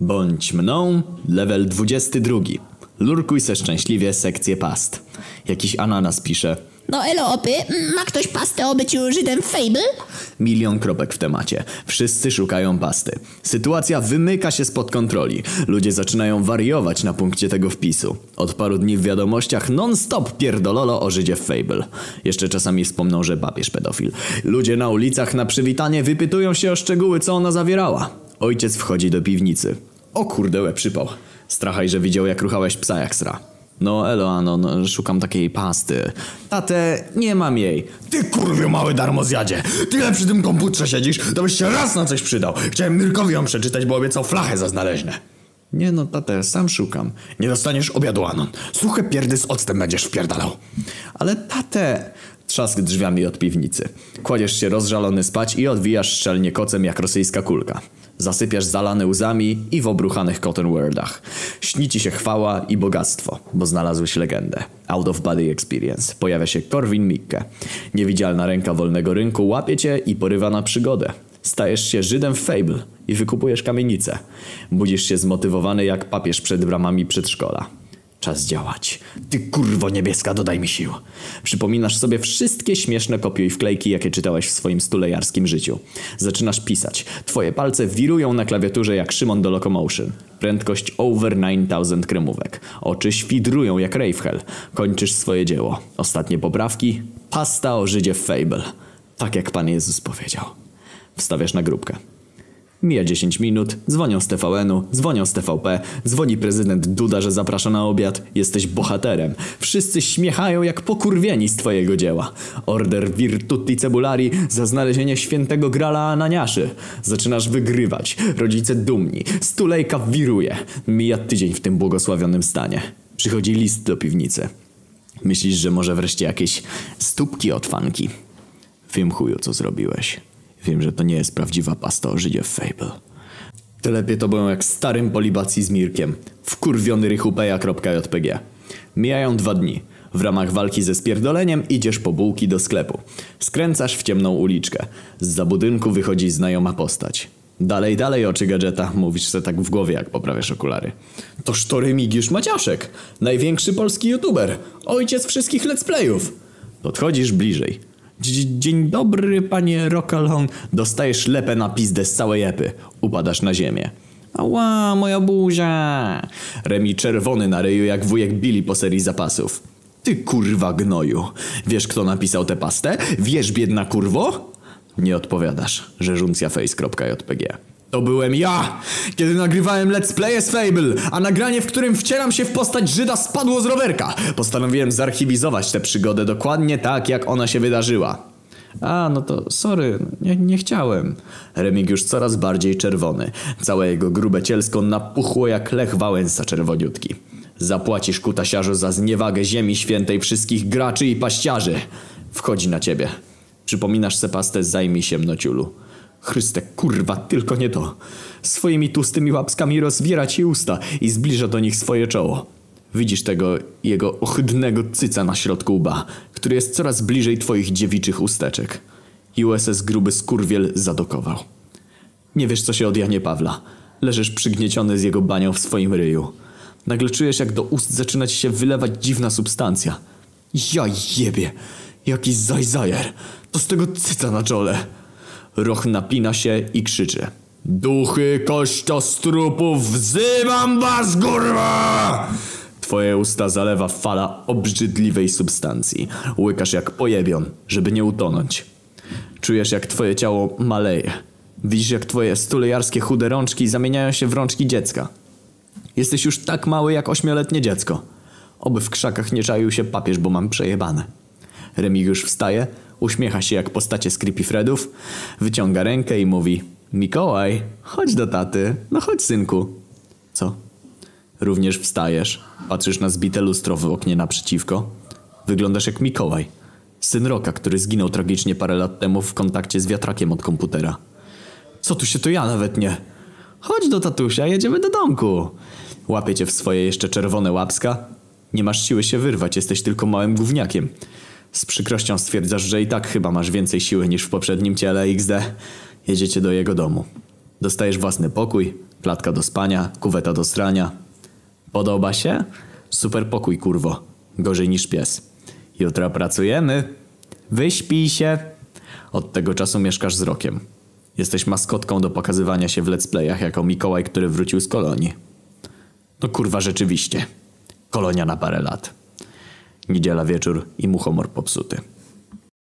Bądź mną, level 22. Lurkuj se szczęśliwie sekcję past. Jakiś ananas pisze. No elo opy, ma ktoś pastę o byciu Żydem Fable? Milion kropek w temacie. Wszyscy szukają pasty. Sytuacja wymyka się spod kontroli. Ludzie zaczynają wariować na punkcie tego wpisu. Od paru dni w wiadomościach non-stop pierdololo o Żydzie Fable. Jeszcze czasami wspomną, że papież pedofil. Ludzie na ulicach na przywitanie wypytują się o szczegóły, co ona zawierała. Ojciec wchodzi do piwnicy. O kurde, łeb przypał. Strachaj, że widział jak ruchałeś psa jak sra. No elo Anon, szukam takiej pasty. Tate, nie mam jej. Ty kurwiu mały darmozjadzie! Tyle przy tym komputerze siedzisz, to byś się raz na coś przydał. Chciałem Mirkowi ją przeczytać, bo obiecał flachę za znaleźne. Nie no, tate, sam szukam. Nie dostaniesz obiadu, Anon. Suche pierdy z octem będziesz wpierdalał. Ale tate... Trzask drzwiami od piwnicy. Kładziesz się rozżalony spać i odwijasz szczelnie kocem jak rosyjska kulka. Zasypiasz zalany łzami i w obruchanych cotton wordach. Śni ci się chwała i bogactwo, bo znalazłeś legendę. Out of body experience. Pojawia się Corwin Mikke. Niewidzialna ręka wolnego rynku łapie cię i porywa na przygodę. Stajesz się Żydem w Fable i wykupujesz kamienicę. Budzisz się zmotywowany jak papież przed bramami przedszkola. Czas działać. Ty kurwo niebieska, dodaj mi sił. Przypominasz sobie wszystkie śmieszne kopiuj wklejki, jakie czytałeś w swoim stulejarskim życiu. Zaczynasz pisać. Twoje palce wirują na klawiaturze jak Szymon do Locomotion. Prędkość over 9000 kremówek. Oczy świdrują jak Ravehell. Kończysz swoje dzieło. Ostatnie poprawki. Pasta o Żydzie Fable. Tak jak Pan Jezus powiedział. Wstawiasz na grupkę. Mija 10 minut, dzwonią z TVN-u, dzwonią z TVP, dzwoni prezydent Duda, że zaprasza na obiad. Jesteś bohaterem. Wszyscy śmiechają jak pokurwieni z twojego dzieła. Order Virtuti Cebulari za znalezienie świętego grala Ananiaszy. Zaczynasz wygrywać. Rodzice dumni. Stulejka wiruje. Mija tydzień w tym błogosławionym stanie. Przychodzi list do piwnicy. Myślisz, że może wreszcie jakieś stópki od fanki. Wiem chuju, co zrobiłeś. Wiem, że to nie jest prawdziwa pasta o Żydzie Fable. Telepie to byłem jak starym polibacji z Mirkiem. Wkurwiony rychupeja.jpg. Mijają dwa dni. W ramach walki ze spierdoleniem idziesz po bułki do sklepu. Skręcasz w ciemną uliczkę. Z budynku wychodzi znajoma postać. Dalej, dalej oczy gadżeta, mówisz se tak w głowie jak poprawiasz okulary. To Remigiusz Maciaszek, największy polski youtuber, ojciec wszystkich let's playów. Podchodzisz bliżej. Dzie- Dzień dobry, panie Rockalong. Dostajesz lepę na pizdę z całej epy. Upadasz na ziemię. Ała, moja buzia. Remi czerwony na ryju jak wujek Billy po serii zapasów. Ty kurwa gnoju. Wiesz kto napisał tę pastę? Wiesz biedna kurwo? Nie odpowiadasz. Rzeżuncjaface.jpg to byłem ja, kiedy nagrywałem Let's Play z Fable, a nagranie, w którym wcielam się w postać Żyda spadło z rowerka. Postanowiłem zarchiwizować tę przygodę dokładnie tak, jak ona się wydarzyła. A, no to sorry, nie, nie chciałem. Remigiusz coraz bardziej czerwony. Całe jego grube cielsko napuchło jak lech Wałęsa czerwoniutki. Zapłacisz kutasiarzu za zniewagę ziemi świętej wszystkich graczy i paściarzy. Wchodzi na ciebie. Przypominasz se pastę, zajmij się mnociulu. Chryste, kurwa, tylko nie to. Swoimi tłustymi łapskami rozwiera ci usta i zbliża do nich swoje czoło. Widzisz tego jego ohydnego cyca na środku łba, który jest coraz bliżej twoich dziewiczych usteczek. USS gruby skurwiel zadokował. Nie wiesz co się od Janie Pawla. Leżysz przygnieciony z jego banią w swoim ryju. Nagle czujesz jak do ust zaczyna ci się wylewać dziwna substancja. Ja jebie, jaki zajzajer. To z tego cyca na czole. Roch napina się i krzyczy. Duchy kościostrupów, wzywam was, kurwa! Twoje usta zalewa fala obrzydliwej substancji. Łykasz jak pojebion, żeby nie utonąć. Czujesz jak twoje ciało maleje. Widzisz jak twoje stulejarskie chude rączki zamieniają się w rączki dziecka. Jesteś już tak mały jak ośmioletnie dziecko. Oby w krzakach nie czaił się papież, bo mam przejebane. Remigiusz wstaje, uśmiecha się jak postacie z Creepy Fredów, wyciąga rękę i mówi Mikołaj, chodź do taty, no chodź synku. Co? Również wstajesz, patrzysz na zbite lustro w oknie naprzeciwko. Wyglądasz jak Mikołaj, syn Roka, który zginął tragicznie parę lat temu w kontakcie z wiatrakiem od komputera. Co tu się to ja nawet nie? Chodź do tatusia, jedziemy do domku. Łapie cię w swoje jeszcze czerwone łapska. Nie masz siły się wyrwać, jesteś tylko małym gówniakiem. Z przykrością stwierdzasz, że i tak chyba masz więcej siły niż w poprzednim ciele XD. Jedziecie do jego domu. Dostajesz własny pokój, Klatka do spania, kuweta do strania. Podoba się? Super pokój, kurwo. Gorzej niż pies. Jutro pracujemy. Wyśpij się. Od tego czasu mieszkasz z rokiem. Jesteś maskotką do pokazywania się w let's playach jako Mikołaj, który wrócił z kolonii. No kurwa, rzeczywiście. Kolonia na parę lat. Niedziela wieczór i mu humor popsuty.